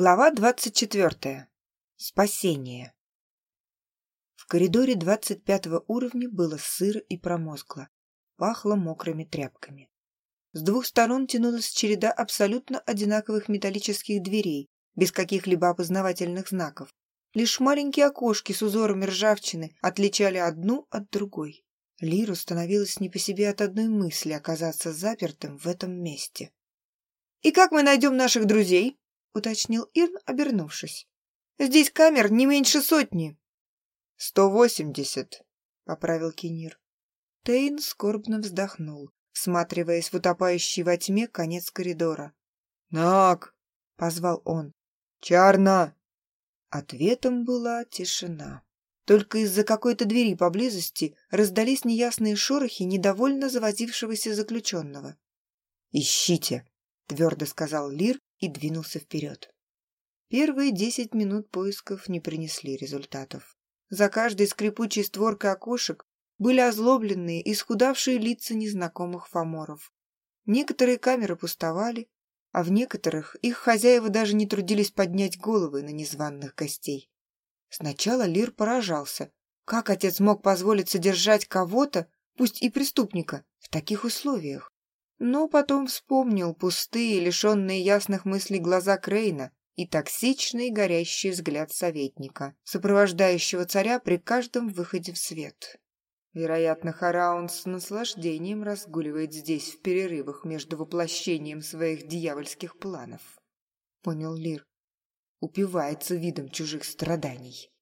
Глава двадцать четвертая. Спасение. В коридоре двадцать пятого уровня было сыро и промозгло. Пахло мокрыми тряпками. С двух сторон тянулась череда абсолютно одинаковых металлических дверей, без каких-либо опознавательных знаков. Лишь маленькие окошки с узорами ржавчины отличали одну от другой. Лиру становилось не по себе от одной мысли оказаться запертым в этом месте. «И как мы найдем наших друзей?» — уточнил Ирн, обернувшись. «Здесь камер не меньше сотни». «Сто восемьдесят», — поправил Кенир. Тейн скорбно вздохнул, всматриваясь в утопающий во тьме конец коридора. «Нак!» — позвал он. «Чарна!» Ответом была тишина. Только из-за какой-то двери поблизости раздались неясные шорохи недовольно завозившегося заключенного. «Ищите!» — твердо сказал Лир и двинулся вперед. Первые десять минут поисков не принесли результатов. За каждой скрипучей створкой окошек были озлобленные, исхудавшие лица незнакомых фаморов. Некоторые камеры пустовали, а в некоторых их хозяева даже не трудились поднять головы на незваных гостей. Сначала Лир поражался, как отец мог позволить содержать кого-то, пусть и преступника, в таких условиях. Но потом вспомнил пустые, лишенные ясных мыслей глаза Крейна и токсичный горящий взгляд советника, сопровождающего царя при каждом выходе в свет. Вероятно, Хараун с наслаждением разгуливает здесь в перерывах между воплощением своих дьявольских планов. Понял Лир. Упивается видом чужих страданий.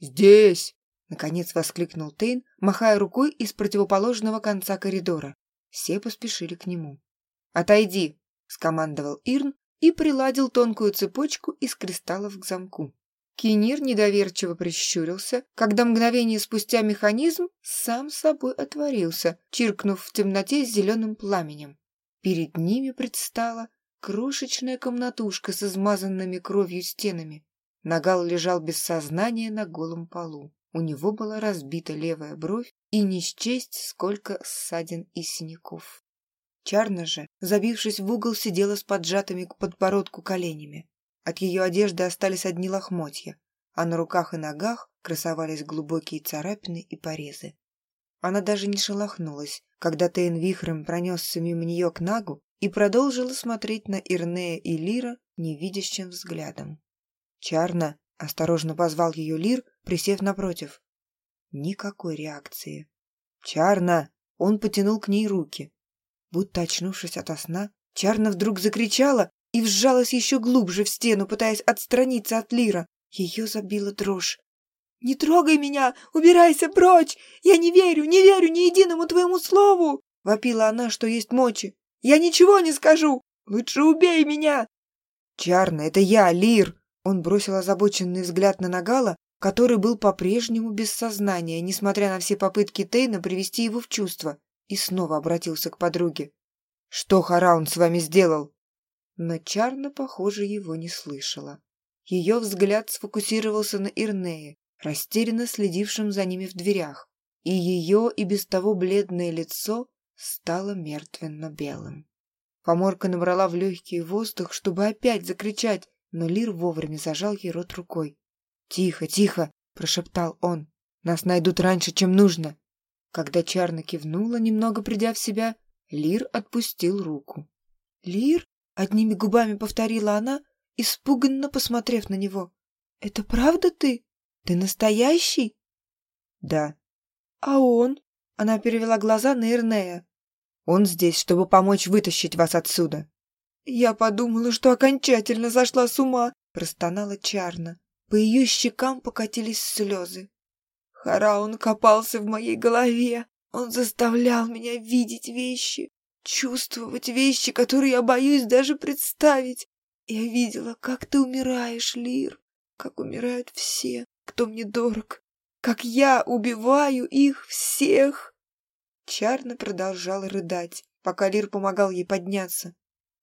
«Здесь!» — наконец воскликнул Тейн, махая рукой из противоположного конца коридора. Все поспешили к нему. «Отойди!» — скомандовал Ирн и приладил тонкую цепочку из кристаллов к замку. Кинир недоверчиво прищурился, когда мгновение спустя механизм сам собой отворился, чиркнув в темноте зеленым пламенем. Перед ними предстала крошечная комнатушка с измазанными кровью стенами. Нагал лежал без сознания на голом полу. У него была разбита левая бровь и не счесть, сколько ссадин и синяков. Чарна же, забившись в угол, сидела с поджатыми к подбородку коленями. От ее одежды остались одни лохмотья, а на руках и ногах красовались глубокие царапины и порезы. Она даже не шелохнулась, когда Тейн вихрем пронесся мимо нее к Нагу и продолжила смотреть на Ирнея и Лира невидящим взглядом. Чарна Осторожно позвал ее Лир, присев напротив. Никакой реакции. «Чарна!» Он потянул к ней руки. Будто очнувшись ото сна, Чарна вдруг закричала и вжалась еще глубже в стену, пытаясь отстраниться от Лира. Ее забила дрожь. «Не трогай меня! Убирайся прочь! Я не верю, не верю ни единому твоему слову!» Вопила она, что есть мочи. «Я ничего не скажу! Лучше убей меня!» «Чарна, это я, Лир!» Он бросил озабоченный взгляд на Нагала, который был по-прежнему без сознания, несмотря на все попытки Тейна привести его в чувство, и снова обратился к подруге. «Что Хараун с вами сделал?» Но Чарна, похоже, его не слышала. Ее взгляд сфокусировался на Ирнее, растерянно следившем за ними в дверях, и ее и без того бледное лицо стало мертвенно-белым. Поморка набрала в легкий воздух, чтобы опять закричать, но Лир вовремя зажал ей рот рукой. «Тихо, тихо!» – прошептал он. «Нас найдут раньше, чем нужно!» Когда Чарна кивнула, немного придя в себя, Лир отпустил руку. «Лир?» — одними губами повторила она, испуганно посмотрев на него. «Это правда ты? Ты настоящий?» «Да». «А он?» — она перевела глаза на Ирнея. «Он здесь, чтобы помочь вытащить вас отсюда». «Я подумала, что окончательно зашла с ума», — простонала Чарна. По ее щекам покатились слезы. Хараун копался в моей голове. Он заставлял меня видеть вещи, чувствовать вещи, которые я боюсь даже представить. Я видела, как ты умираешь, Лир, как умирают все, кто мне дорог, как я убиваю их всех. Чарна продолжала рыдать, пока Лир помогал ей подняться.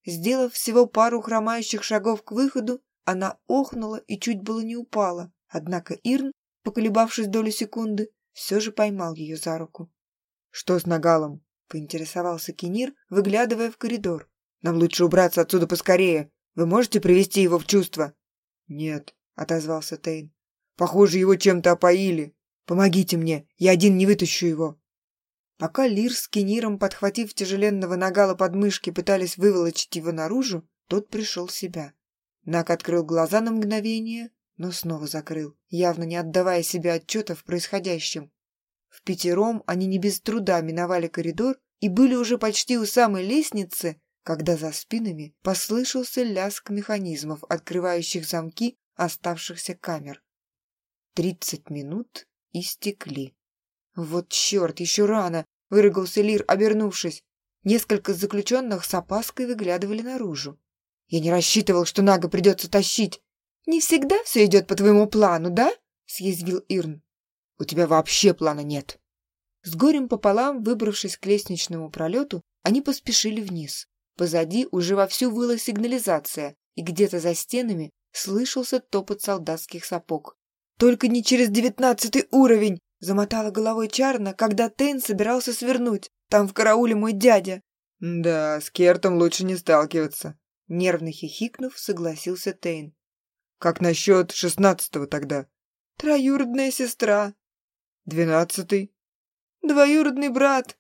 Сделав всего пару хромающих шагов к выходу, она охнула и чуть было не упала. Однако Ирн, поколебавшись долю секунды, все же поймал ее за руку. «Что с Нагалом?» — поинтересовался Кенир, выглядывая в коридор. «Нам лучше убраться отсюда поскорее. Вы можете привести его в чувство? «Нет», — отозвался Тейн. «Похоже, его чем-то опоили. Помогите мне, я один не вытащу его». Пока Лир с Кениром, подхватив тяжеленного нагала подмышки, пытались выволочить его наружу, тот пришел в себя. Нак открыл глаза на мгновение, но снова закрыл, явно не отдавая себе отчета в происходящем. В пятером они не без труда миновали коридор и были уже почти у самой лестницы, когда за спинами послышался лязг механизмов, открывающих замки оставшихся камер. Тридцать минут истекли. «Вот черт, еще рано!» — выругался Лир, обернувшись. Несколько заключенных с опаской выглядывали наружу. «Я не рассчитывал, что Нага придется тащить!» «Не всегда все идет по твоему плану, да?» — съязвил Ирн. «У тебя вообще плана нет!» С горем пополам, выбравшись к лестничному пролету, они поспешили вниз. Позади уже вовсю выла сигнализация, и где-то за стенами слышался топот солдатских сапог. «Только не через девятнадцатый уровень!» — замотала головой Чарна, когда Тейн собирался свернуть. «Там в карауле мой дядя!» «Да, с Кертом лучше не сталкиваться», — нервно хихикнув, согласился Тейн. «Как насчет шестнадцатого тогда?» «Троюродная сестра». «Двенадцатый?» «Двоюродный брат».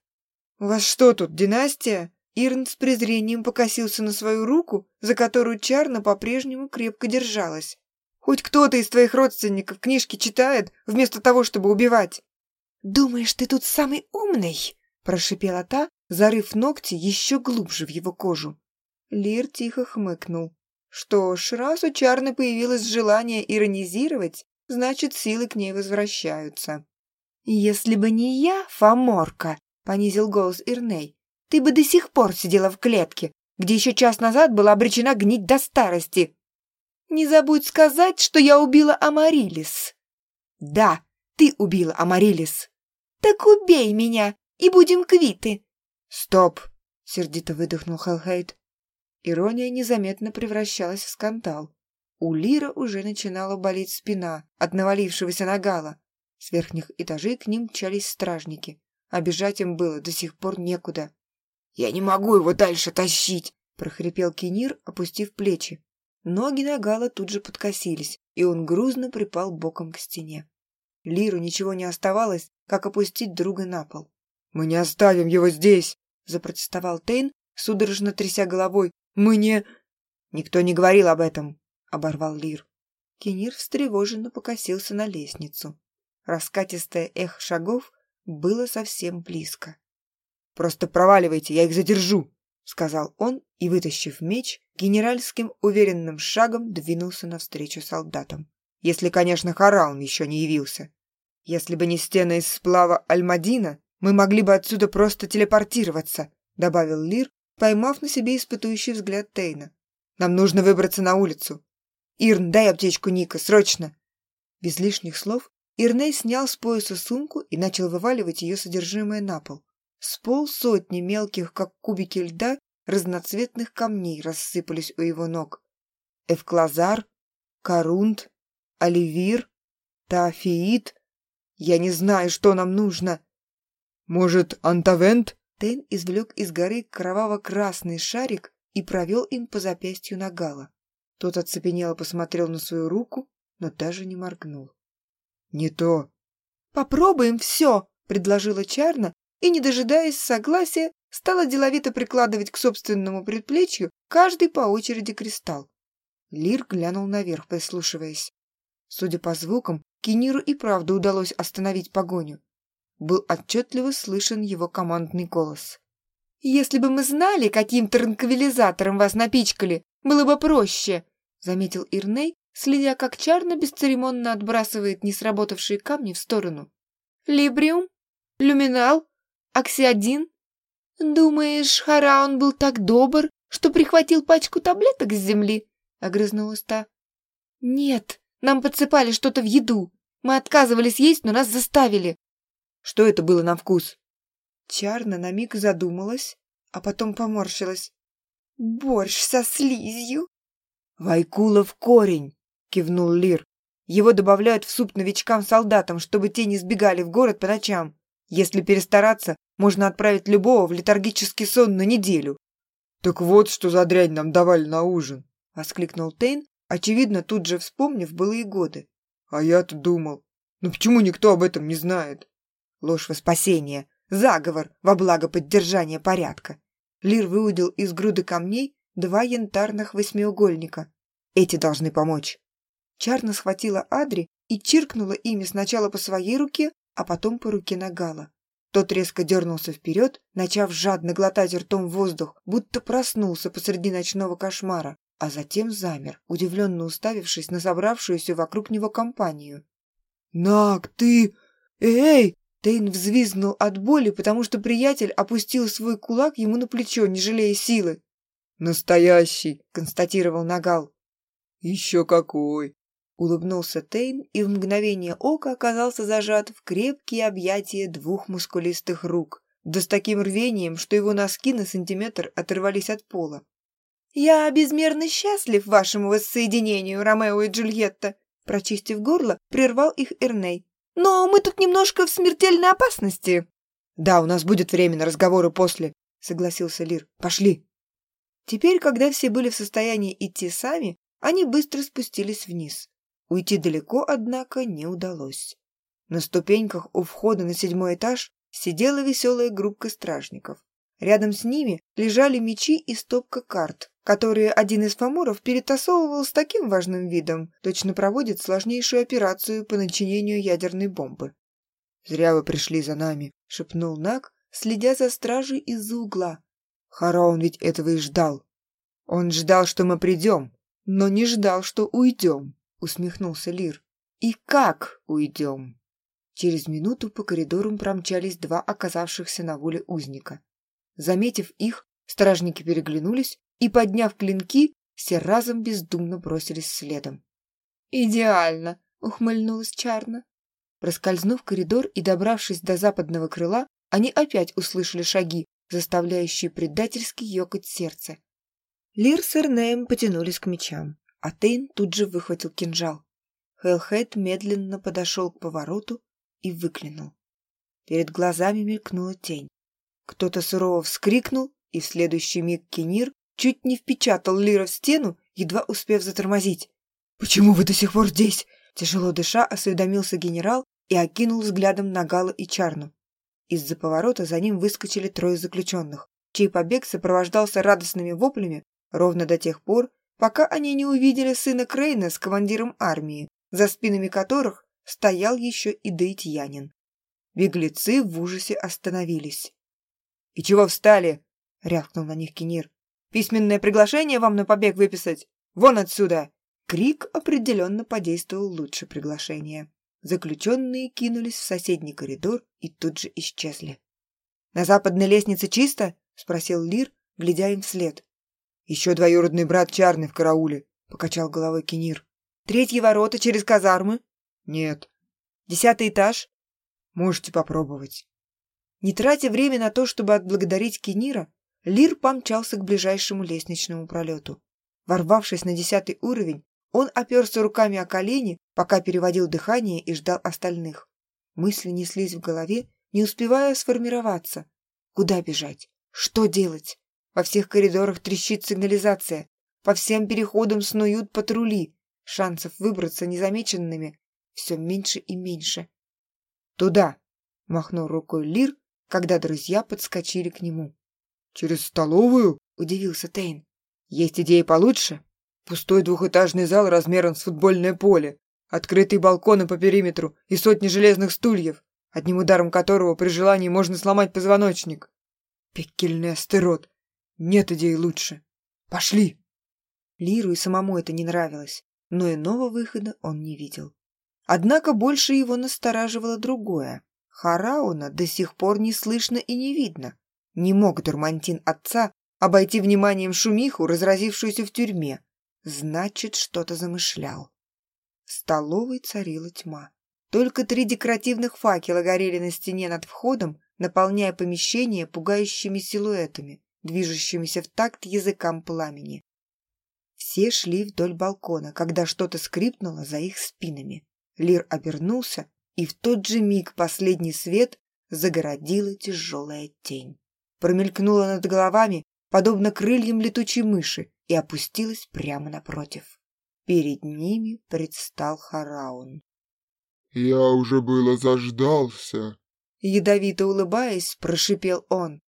«У вас что тут, династия?» Ирн с презрением покосился на свою руку, за которую Чарна по-прежнему крепко держалась. «Хоть кто-то из твоих родственников книжки читает, вместо того, чтобы убивать!» «Думаешь, ты тут самый умный?» – прошипела та, зарыв ногти еще глубже в его кожу. Лир тихо хмыкнул. Что ж, раз у Чарны появилось желание иронизировать, значит, силы к ней возвращаются. «Если бы не я, Фоморка», — понизил голос Ирней, ты бы до сих пор сидела в клетке, где еще час назад была обречена гнить до старости. Не забудь сказать, что я убила Амарилис. Да, ты убила Амарилис. Так убей меня, и будем квиты. Стоп, сердито выдохнул Хелхейт. Ирония незаметно превращалась в скандал. У Лира уже начинала болеть спина от навалившегося нагала. С верхних этажей к ним мчались стражники, бежать им было до сих пор некуда. «Я не могу его дальше тащить!» — прохрипел Кенир, опустив плечи. Ноги Нагала тут же подкосились, и он грузно припал боком к стене. Лиру ничего не оставалось, как опустить друга на пол. «Мы не оставим его здесь!» — запротестовал Тейн, судорожно тряся головой. «Мы не...» «Никто не говорил об этом!» — оборвал Лир. Кенир встревоженно покосился на лестницу. Раскатистое эхо шагов было совсем близко. Просто проваливайте, я их задержу!» — сказал он и, вытащив меч, генеральским уверенным шагом двинулся навстречу солдатам. Если, конечно, Харалм еще не явился. Если бы не стены из сплава Альмадина, мы могли бы отсюда просто телепортироваться, добавил Лир, поймав на себе испытующий взгляд Тейна. Нам нужно выбраться на улицу. Ирн, дай аптечку Ника, срочно. Без лишних слов Ирней снял с пояса сумку и начал вываливать ее содержимое на пол. С полсотни мелких, как кубики льда, разноцветных камней рассыпались у его ног. Эвклазар, Корунд, Оливир, Тафиит. Я не знаю, что нам нужно. Может, Антавент? Тейн извлек из горы кроваво-красный шарик и провел им по запястью Нагала. Тот оцепенело посмотрел на свою руку, но даже не моргнул. «Не то!» «Попробуем все!» — предложила Чарна и, не дожидаясь согласия, стала деловито прикладывать к собственному предплечью каждый по очереди кристалл. Лир глянул наверх, прислушиваясь. Судя по звукам, Киниру и правда удалось остановить погоню. Был отчетливо слышен его командный голос. «Если бы мы знали, каким транквилизатором вас напичкали, было бы проще», заметил Ирней, следя, как Чарна бесцеремонно отбрасывает несработавшие камни в сторону. «Либриум? Люминал? Оксиодин? Думаешь, Хараон был так добр, что прихватил пачку таблеток с земли? Огрызнулась та. Нет, нам подсыпали что-то в еду. Мы отказывались есть, но нас заставили. Что это было на вкус? Чарна на миг задумалась, а потом поморщилась. Борщ со слизью. Вайкулов корень, кивнул Лир. Его добавляют в суп новичкам-солдатам, чтобы те не сбегали в город по ночам. Если перестараться, можно отправить любого в летаргический сон на неделю. «Так вот, что за дрянь нам давали на ужин!» — воскликнул Тейн, очевидно, тут же вспомнив былые годы. «А я-то думал, ну почему никто об этом не знает?» Ложь во спасение, заговор во благо поддержания порядка. Лир выудил из груды камней два янтарных восьмиугольника. Эти должны помочь. Чарна схватила Адри и чиркнула ими сначала по своей руке, а потом по руке Нагала. Тот резко дернулся вперед, начав жадно глотать ртом воздух, будто проснулся посреди ночного кошмара, а затем замер, удивленно уставившись на собравшуюся вокруг него компанию. «Наг, ты... Эй!» Тейн взвизгнул от боли, потому что приятель опустил свой кулак ему на плечо, не жалея силы. «Настоящий!» — констатировал Нагал. «Еще какой!» Улыбнулся Тейн и в мгновение ока оказался зажат в крепкие объятия двух мускулистых рук, да с таким рвением, что его носки на сантиметр оторвались от пола. «Я безмерно счастлив вашему воссоединению, Ромео и Джульетта!» Прочистив горло, прервал их Эрней. «Но мы тут немножко в смертельной опасности!» «Да, у нас будет время на разговоры после», — согласился Лир. «Пошли!» Теперь, когда все были в состоянии идти сами, они быстро спустились вниз. Уйти далеко, однако, не удалось. На ступеньках у входа на седьмой этаж сидела веселая группка стражников. Рядом с ними лежали мечи и стопка карт, которые один из фамуров перетасовывал с таким важным видом, точно проводит сложнейшую операцию по начинению ядерной бомбы. «Зря вы пришли за нами», — шепнул Нак, следя за стражей из-за угла. «Хараон ведь этого и ждал. Он ждал, что мы придем, но не ждал, что уйдем». — усмехнулся Лир. «И как уйдем?» Через минуту по коридорам промчались два оказавшихся на воле узника. Заметив их, стражники переглянулись и, подняв клинки, все разом бездумно бросились следом. «Идеально!» — ухмыльнулась Чарна. Проскользнув коридор и добравшись до западного крыла, они опять услышали шаги, заставляющие предательски ёкать сердце. Лир с Эрнеем потянулись к мечам а Тейн тут же выхватил кинжал. Хеллхед медленно подошел к повороту и выглянул. Перед глазами мелькнула тень. Кто-то сурово вскрикнул, и в следующий миг Кенир чуть не впечатал Лира в стену, едва успев затормозить. «Почему вы до сих пор здесь?» Тяжело дыша, осведомился генерал и окинул взглядом на Гала и Чарну. Из-за поворота за ним выскочили трое заключенных, чей побег сопровождался радостными воплями ровно до тех пор, пока они не увидели сына Крейна с командиром армии, за спинами которых стоял еще и Дейтьянин. Беглецы в ужасе остановились. «И чего встали?» — рявкнул на них Кенир. «Письменное приглашение вам на побег выписать? Вон отсюда!» Крик определенно подействовал лучше приглашения. Заключенные кинулись в соседний коридор и тут же исчезли. «На западной лестнице чисто?» — спросил Лир, глядя им вслед. «Еще двоюродный брат Чарный в карауле», — покачал головой Кенир. «Третьи ворота через казармы?» «Нет». «Десятый этаж?» «Можете попробовать». Не тратя время на то, чтобы отблагодарить Кенира, Лир помчался к ближайшему лестничному пролету. Ворвавшись на десятый уровень, он оперся руками о колени, пока переводил дыхание и ждал остальных. Мысли неслись в голове, не успевая сформироваться. Куда бежать? Что делать? Во всех коридорах трещит сигнализация. По всем переходам снуют патрули. Шансов выбраться незамеченными все меньше и меньше. «Туда!» — махнул рукой Лир, когда друзья подскочили к нему. «Через столовую?» — удивился Тейн. «Есть идеи получше? Пустой двухэтажный зал размером с футбольное поле, открытые балконы по периметру и сотни железных стульев, одним ударом которого при желании можно сломать позвоночник. Пекельный астерот! Нет идей лучше. Пошли!» Лиру и самому это не нравилось, но иного выхода он не видел. Однако больше его настораживало другое. Харауна до сих пор не слышно и не видно. Не мог Дурмантин отца обойти вниманием шумиху, разразившуюся в тюрьме. Значит, что-то замышлял. В столовой царила тьма. Только три декоративных факела горели на стене над входом, наполняя помещение пугающими силуэтами движущимися в такт языкам пламени. Все шли вдоль балкона, когда что-то скрипнуло за их спинами. Лир обернулся, и в тот же миг последний свет загородила тяжелая тень. Промелькнула над головами, подобно крыльям летучей мыши, и опустилась прямо напротив. Перед ними предстал Хараун. «Я уже было заждался», — ядовито улыбаясь, прошипел он.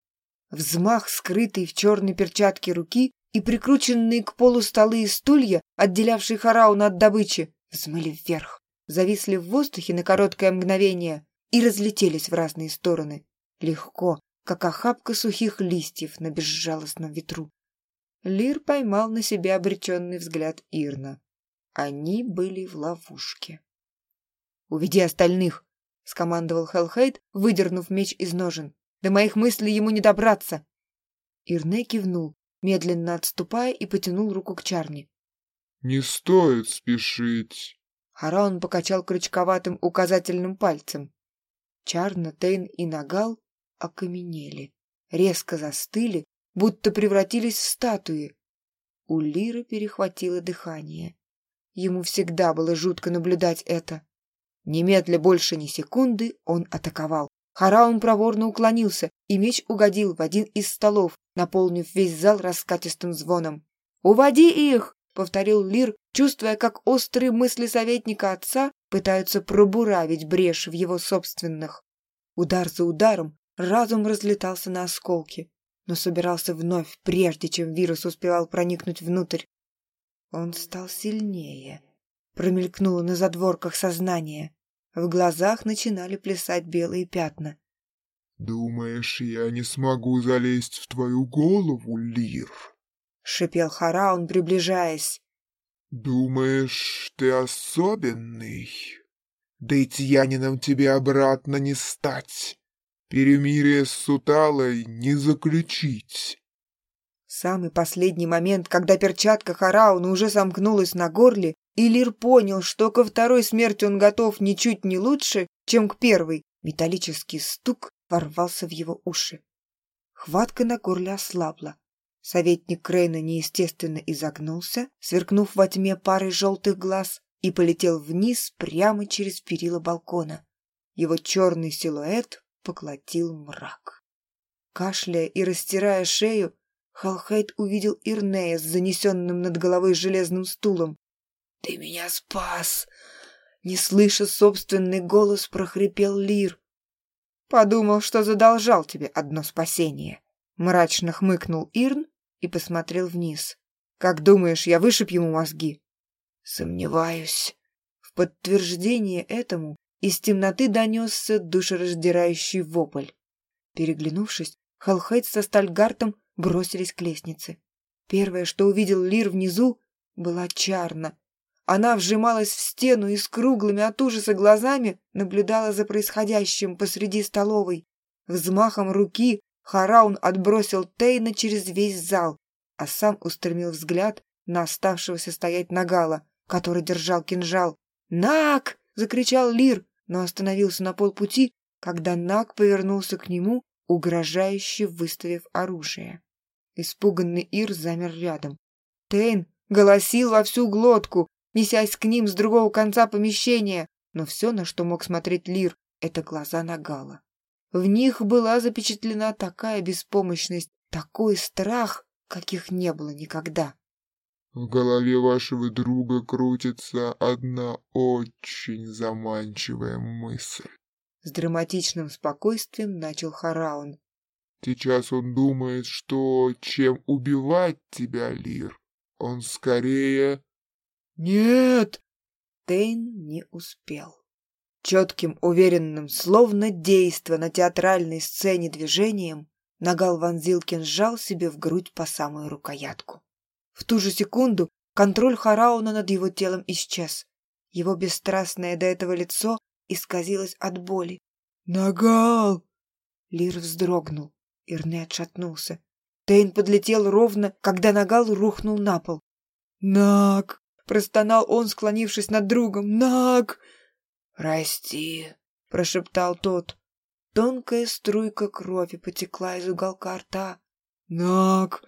Взмах, скрытый в черной перчатке руки, и прикрученные к полу столы и стулья, отделявшие Харауна от добычи, взмыли вверх, зависли в воздухе на короткое мгновение и разлетелись в разные стороны. Легко, как охапка сухих листьев на безжалостном ветру. Лир поймал на себя обреченный взгляд Ирна. Они были в ловушке. «Уведи остальных!» — скомандовал Хелхейд, выдернув меч из ножен. «До моих мыслей ему не добраться!» Ирне кивнул, медленно отступая и потянул руку к Чарни. «Не стоит спешить!» Хараон покачал крючковатым указательным пальцем. Чарна, Тейн и Нагал окаменели, резко застыли, будто превратились в статуи. У Лиры перехватило дыхание. Ему всегда было жутко наблюдать это. Немедля больше ни секунды он атаковал. Хараун проворно уклонился, и меч угодил в один из столов, наполнив весь зал раскатистым звоном. «Уводи их!» — повторил Лир, чувствуя, как острые мысли советника отца пытаются пробуравить брешь в его собственных. Удар за ударом разум разлетался на осколки, но собирался вновь, прежде чем вирус успевал проникнуть внутрь. Он стал сильнее. Промелькнуло на задворках сознания. В глазах начинали плясать белые пятна. «Думаешь, я не смогу залезть в твою голову, Лир?» — шипел Хараун, приближаясь. «Думаешь, ты особенный? Дейтьянином тебе обратно не стать, перемирие с Суталой не заключить». Самый последний момент, когда перчатка Харауна уже сомкнулась на горле, и Лир понял, что ко второй смерти он готов ничуть не лучше, чем к первой, металлический стук ворвался в его уши. Хватка на горле ослабла. Советник Крейна неестественно изогнулся, сверкнув во тьме парой желтых глаз, и полетел вниз прямо через перила балкона. Его черный силуэт поглотил мрак. Кашляя и растирая шею, Халхейт увидел Ирнея с занесенным над головой железным стулом. «Ты меня спас!» Не слыша собственный голос, прохрипел Лир. «Подумал, что задолжал тебе одно спасение». Мрачно хмыкнул Ирн и посмотрел вниз. «Как думаешь, я вышиб ему мозги?» «Сомневаюсь». В подтверждение этому из темноты донесся душераздирающий вопль. Переглянувшись, Халхейт со Стальгартом бросились к лестнице. Первое, что увидел Лир внизу, была Чарна. Она вжималась в стену и с круглыми от ужаса глазами наблюдала за происходящим посреди столовой. Взмахом руки Хараун отбросил Тейна через весь зал, а сам устремил взгляд на оставшегося стоять Нагала, который держал кинжал. «Наг!» — закричал Лир, но остановился на полпути, когда Наг повернулся к нему, угрожающе выставив оружие. Испуганный Ир замер рядом. Тейн голосил во всю глотку, несясь к ним с другого конца помещения, но все, на что мог смотреть Лир, это глаза Нагала. В них была запечатлена такая беспомощность, такой страх, каких не было никогда. В голове вашего друга крутится одна очень заманчивая мысль. С драматичным спокойствием начал Хараун. Сейчас он думает, что чем убивать тебя, Лир, он скорее... Нет! Тейн не успел. Четким, уверенным, словно действо на театральной сцене движением, Нагал вонзил кинжал себе в грудь по самую рукоятку. В ту же секунду контроль Харауна над его телом исчез. Его бесстрастное до этого лицо исказилось от боли. «Нагал!» Лир вздрогнул. Ирне отшатнулся. Тейн подлетел ровно, когда Нагал рухнул на пол. «Наг!» — простонал он, склонившись над другом. «Наг!» «Прости», — прошептал тот. Тонкая струйка крови потекла из уголка рта. «Наг!»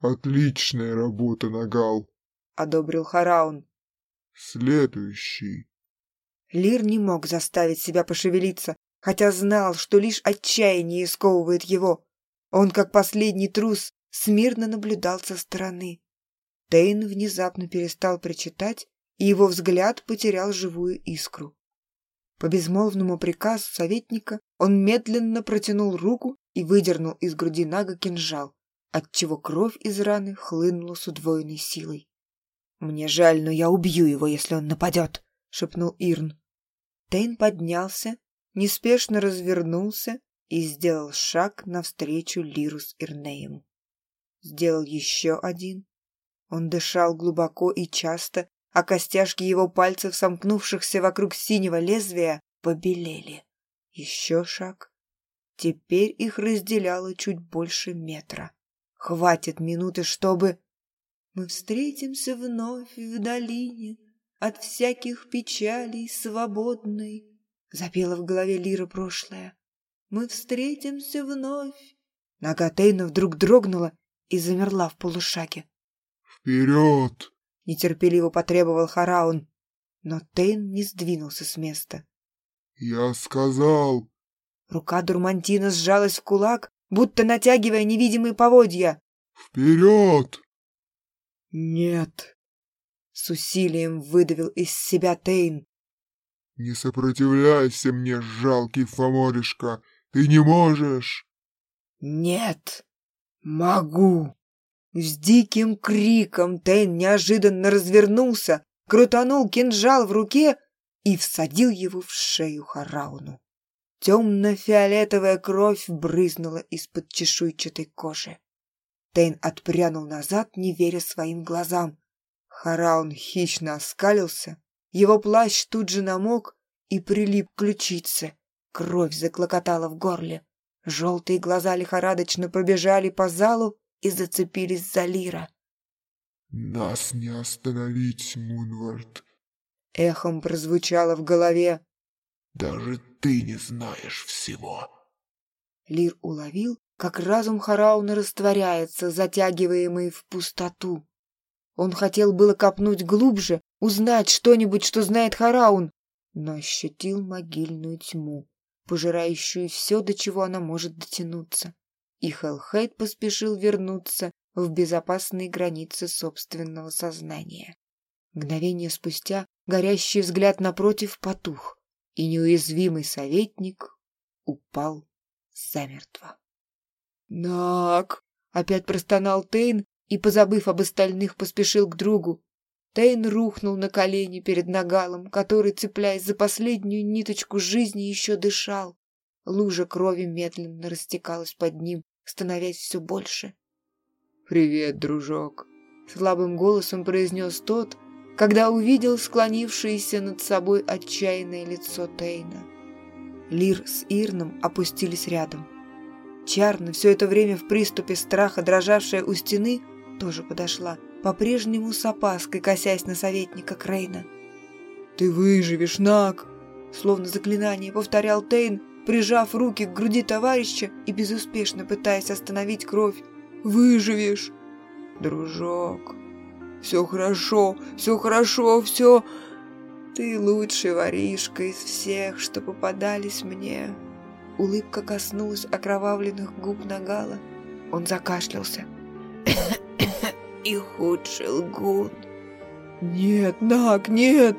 «Отличная работа, Нагал!» — одобрил Хараун. «Следующий!» Лир не мог заставить себя пошевелиться, хотя знал, что лишь отчаяние сковывает его. Он, как последний трус, смирно наблюдал со стороны. Тейн внезапно перестал причитать и его взгляд потерял живую искру. По безмолвному приказу советника он медленно протянул руку и выдернул из груди Нага кинжал, отчего кровь из раны хлынула с удвоенной силой. «Мне жаль, но я убью его, если он нападет», — шепнул Ирн. Тейн поднялся, неспешно развернулся и сделал шаг навстречу Лиру с Ирнеем. Сделал еще один. Он дышал глубоко и часто, а костяшки его пальцев, сомкнувшихся вокруг синего лезвия, побелели. Еще шаг. Теперь их разделяло чуть больше метра. Хватит минуты, чтобы... Мы встретимся вновь в долине, от всяких печалей свободной. Запела в голове Лира прошлое. Мы встретимся вновь. Нога Тейна вдруг дрогнула и замерла в полушаге. «Вперед!» — нетерпеливо потребовал Хараун, но Тейн не сдвинулся с места. «Я сказал!» Рука Дурмантина сжалась в кулак, будто натягивая невидимые поводья. «Вперед!» «Нет!» — с усилием выдавил из себя Тейн. «Не сопротивляйся мне, жалкий Фоморишка! Ты не можешь!» «Нет! Могу!» С диким криком Тейн неожиданно развернулся, крутанул кинжал в руке и всадил его в шею Харауну. Темно-фиолетовая кровь брызнула из-под чешуйчатой кожи. Тейн отпрянул назад, не веря своим глазам. Хараун хищно оскалился, его плащ тут же намок и прилип к ключице. Кровь заклокотала в горле. Желтые глаза лихорадочно пробежали по залу и зацепились за Лира. «Нас не остановить, Мунвард!» Эхом прозвучало в голове. «Даже ты не знаешь всего!» Лир уловил, как разум Харауна растворяется, затягиваемый в пустоту. Он хотел было копнуть глубже, узнать что-нибудь, что знает Хараун, но ощутил могильную тьму, пожирающую все, до чего она может дотянуться и Хелхейт поспешил вернуться в безопасные границы собственного сознания. Мгновение спустя горящий взгляд напротив потух, и неуязвимый советник упал замертво. «Нак!» — опять простонал Тейн и, позабыв об остальных, поспешил к другу. Тейн рухнул на колени перед Нагалом, который, цепляясь за последнюю ниточку жизни, еще дышал. Лужа крови медленно растекалась под ним, становясь все больше. «Привет, дружок», — слабым голосом произнес тот, когда увидел склонившееся над собой отчаянное лицо Тейна. Лир с Ирном опустились рядом. Чарна, все это время в приступе страха, дрожавшая у стены, тоже подошла, по-прежнему с опаской, косясь на советника Крейна. «Ты выживешь, Нак!» Словно заклинание повторял Тейн, прижав руки к груди товарища и безуспешно пытаясь остановить кровь. «Выживешь!» «Дружок, все хорошо, все хорошо, все...» «Ты лучший воришка из всех, что попадались мне!» Улыбка коснулась окровавленных губ Нагала. Он закашлялся. «И худший лгун!» «Нет, Наг, нет!»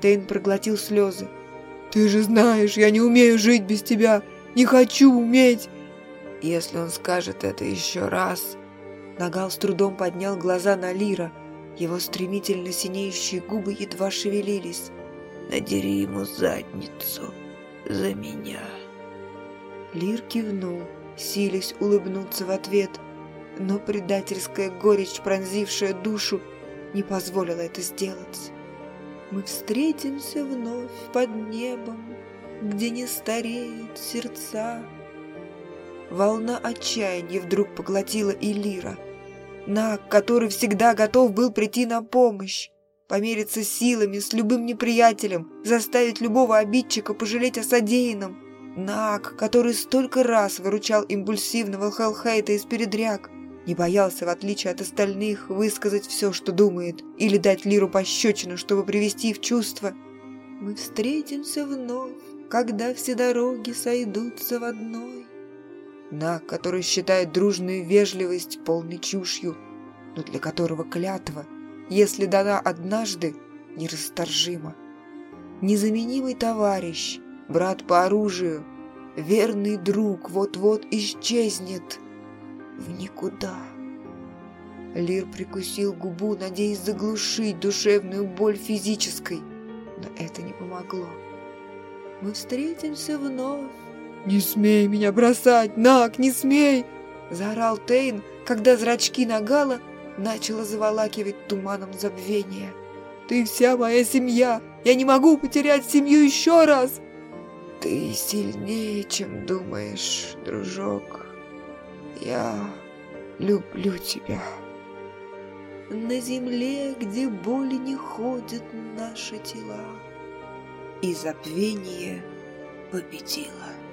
Тейн проглотил слезы. Ты же знаешь, я не умею жить без тебя. Не хочу уметь. Если он скажет это еще раз... Нагал с трудом поднял глаза на Лира. Его стремительно синеющие губы едва шевелились. «Надери ему задницу за меня». Лир кивнул, силясь улыбнуться в ответ, но предательская горечь, пронзившая душу, не позволила это сделать мы встретимся вновь под небом, где не стареют сердца. Волна отчаяния вдруг поглотила и Лира. Наг, который всегда готов был прийти на помощь, помериться силами с любым неприятелем, заставить любого обидчика пожалеть о содеянном. Наг, который столько раз выручал импульсивного Хелхейта из передряг, не боялся, в отличие от остальных, высказать все, что думает, или дать Лиру пощечину, чтобы привести в чувство. «Мы встретимся вновь, когда все дороги сойдутся в одной». На, который считает дружную вежливость полной чушью, но для которого клятва, если дана однажды, нерасторжимо. Незаменимый товарищ, брат по оружию, верный друг вот-вот исчезнет в никуда. Лир прикусил губу, надеясь заглушить душевную боль физической, но это не помогло. Мы встретимся вновь. «Не смей меня бросать, Нак, не смей!» Заорал Тейн, когда зрачки Нагала начало заволакивать туманом забвения. «Ты вся моя семья! Я не могу потерять семью еще раз!» «Ты сильнее, чем думаешь, дружок. Я люблю тебя». На земле, где боли не ходят наши тела, И забвение победило.